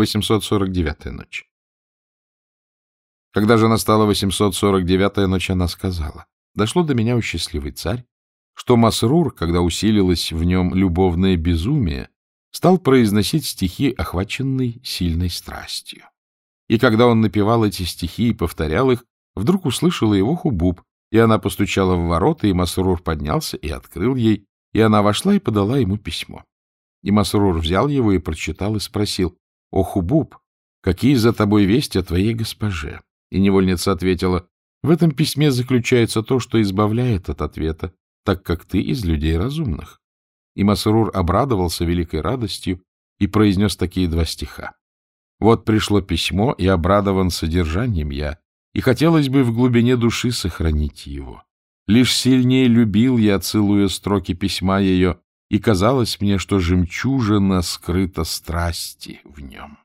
849-я ночь. Когда же настала 849-я ночь, она сказала, «Дошло до меня, у счастливый царь, что Масрур, когда усилилось в нем любовное безумие, стал произносить стихи, охваченные сильной страстью. И когда он напевал эти стихи и повторял их, вдруг услышала его Хубуб, и она постучала в ворота, и Масрур поднялся и открыл ей, и она вошла и подала ему письмо. И Масрур взял его и прочитал, и спросил, «О, Хубуб, какие за тобой вести о твоей госпоже?» И невольница ответила, «В этом письме заключается то, что избавляет от ответа, так как ты из людей разумных». И Масрур обрадовался великой радостью и произнес такие два стиха. «Вот пришло письмо, и обрадован содержанием я, и хотелось бы в глубине души сохранить его. Лишь сильнее любил я, целуя строки письма ее, и казалось мне, что жемчужина скрыта страсти в нем.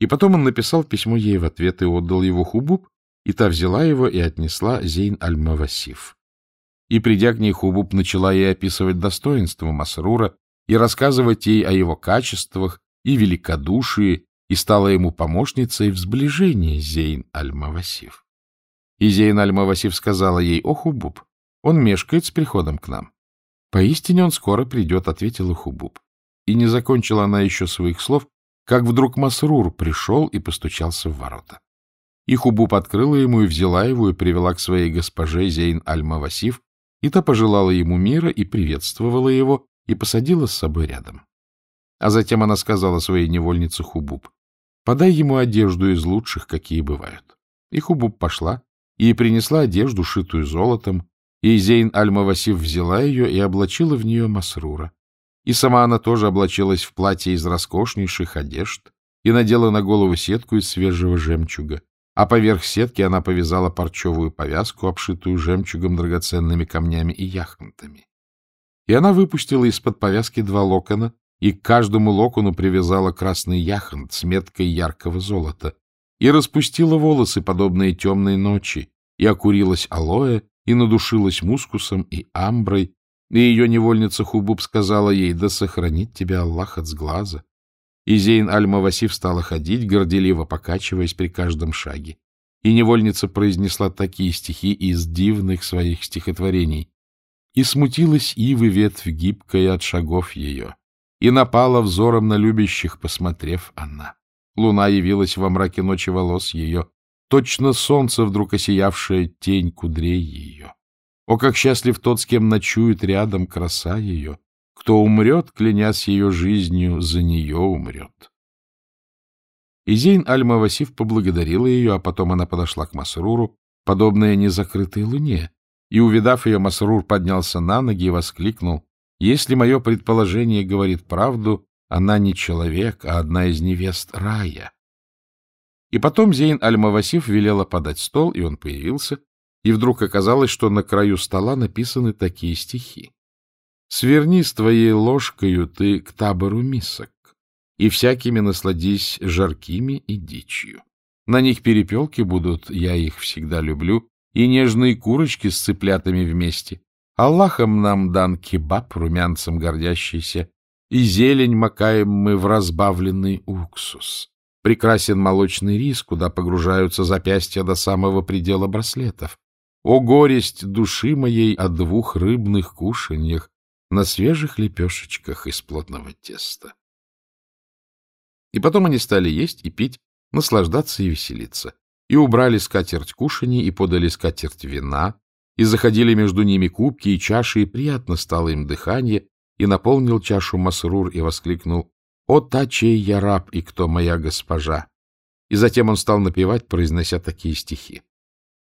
И потом он написал письмо ей в ответ и отдал его Хубуб, и та взяла его и отнесла Зейн аль-Мавасиф. И, придя к ней, Хубуб начала ей описывать достоинства Масрура и рассказывать ей о его качествах и великодушии, и стала ему помощницей в сближении Зейн аль-Мавасиф. И Зейн аль-Мавасиф сказала ей, «О, Хубуб, он мешкает с приходом к нам». «Поистине он скоро придет», — ответила Хубуб. И не закончила она еще своих слов, как вдруг Масрур пришел и постучался в ворота. И Хубуб открыла ему и взяла его и привела к своей госпоже Зейн Аль-Мавасиф, и та пожелала ему мира и приветствовала его, и посадила с собой рядом. А затем она сказала своей невольнице Хубуб, «Подай ему одежду из лучших, какие бывают». И Хубуб пошла и принесла одежду, шитую золотом, и Зейн Аль-Мавасиф взяла ее и облачила в нее Масрура. И сама она тоже облачилась в платье из роскошнейших одежд и надела на голову сетку из свежего жемчуга, а поверх сетки она повязала парчевую повязку, обшитую жемчугом, драгоценными камнями и яхонтами. И она выпустила из-под повязки два локона, и к каждому локону привязала красный яхонт с меткой яркого золота, и распустила волосы, подобные темной ночи, и окурилась алоэ, и надушилась мускусом и амброй, и ее невольница Хубуб сказала ей, да сохранит тебя Аллах от сглаза. И Зейн Аль-Мавасиф стала ходить, горделиво покачиваясь при каждом шаге. И невольница произнесла такие стихи из дивных своих стихотворений. И смутилась ивы ветвь гибкая от шагов ее, и напала взором на любящих, посмотрев она. Луна явилась во мраке ночи волос ее, точно солнце, вдруг осиявшее тень кудрей ее. О, как счастлив тот, с кем ночует рядом краса ее! Кто умрет, клянясь ее жизнью, за нее умрет. И Зейн Аль-Мавасиф поблагодарила ее, а потом она подошла к Масруру, подобная незакрытой луне, и, увидав ее, Масрур поднялся на ноги и воскликнул, «Если мое предположение говорит правду, она не человек, а одна из невест рая». И потом Зейн Аль-Мавасиф велела подать стол, и он появился, и вдруг оказалось, что на краю стола написаны такие стихи. «Сверни с твоей ложкою ты к табору мисок, и всякими насладись жаркими и дичью. На них перепелки будут, я их всегда люблю, и нежные курочки с цыплятами вместе. Аллахом нам дан кебаб, румянцем гордящийся, и зелень макаем мы в разбавленный уксус. Прекрасен молочный рис, куда погружаются запястья до самого предела браслетов. О горесть души моей о двух рыбных кушаньях на свежих лепешечках из плотного теста. И потом они стали есть и пить, наслаждаться и веселиться. И убрали скатерть кушаний, и подали скатерть вина, и заходили между ними кубки и чаши, и приятно стало им дыхание, и наполнил чашу Масрур и воскликнул «О, та, чей я раб, и кто моя госпожа!» И затем он стал напевать, произнося такие стихи.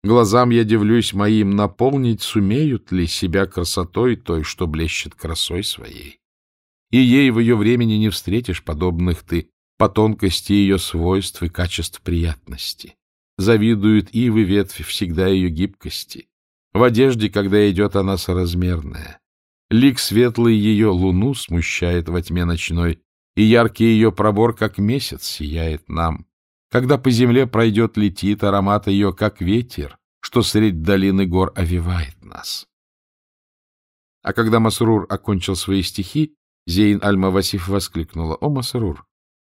Глазам я дивлюсь моим, наполнить сумеют ли себя красотой той, что блещет красой своей. И ей в ее времени не встретишь подобных ты, по тонкости ее свойств и качеств приятности. Завидуют ивы ветви всегда ее гибкости. В одежде, когда идет она соразмерная. Лик светлый ее луну смущает во тьме ночной, и яркий ее пробор, как месяц, сияет нам. Когда по земле пройдет, летит аромат ее, как ветер, что средь долины гор овивает нас. А когда Масрур окончил свои стихи, Зейн Аль-Мавасиф воскликнула, «О, Масрур,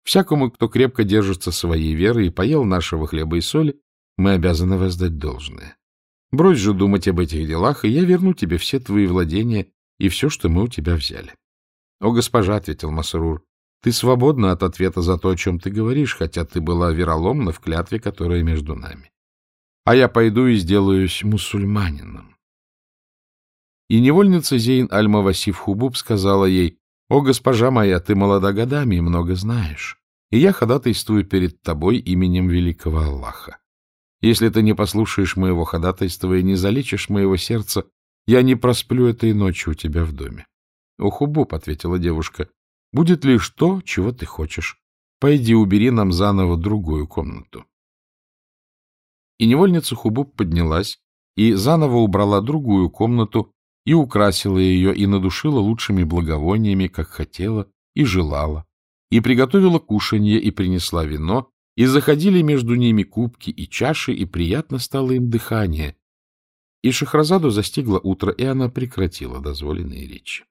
Всякому, кто крепко держится своей веры и поел нашего хлеба и соли, мы обязаны воздать должное. Брось же думать об этих делах, и я верну тебе все твои владения и все, что мы у тебя взяли. — О, госпожа, — ответил Масрур, — ты свободна от ответа за то, о чем ты говоришь, хотя ты была вероломна в клятве, которая между нами. А я пойду и сделаюсь мусульманином. И невольница Зейн Аль-Мавасиф Хубуб сказала ей, «О, госпожа моя, ты молода годами и много знаешь, и я ходатайствую перед тобой именем великого Аллаха. Если ты не послушаешь моего ходатайства и не залечишь моего сердца, я не просплю этой ночью у тебя в доме. — О, Хубуб, — ответила девушка, — будет лишь то, чего ты хочешь. Пойди убери нам заново другую комнату. И невольница Хубуб поднялась и заново убрала другую комнату и украсила ее и надушила лучшими благовониями, как хотела и желала, и приготовила кушанье и принесла вино, и заходили между ними кубки и чаши, и приятно стало им дыхание. И Шахразаду застигло утро, и она прекратила дозволенные речи.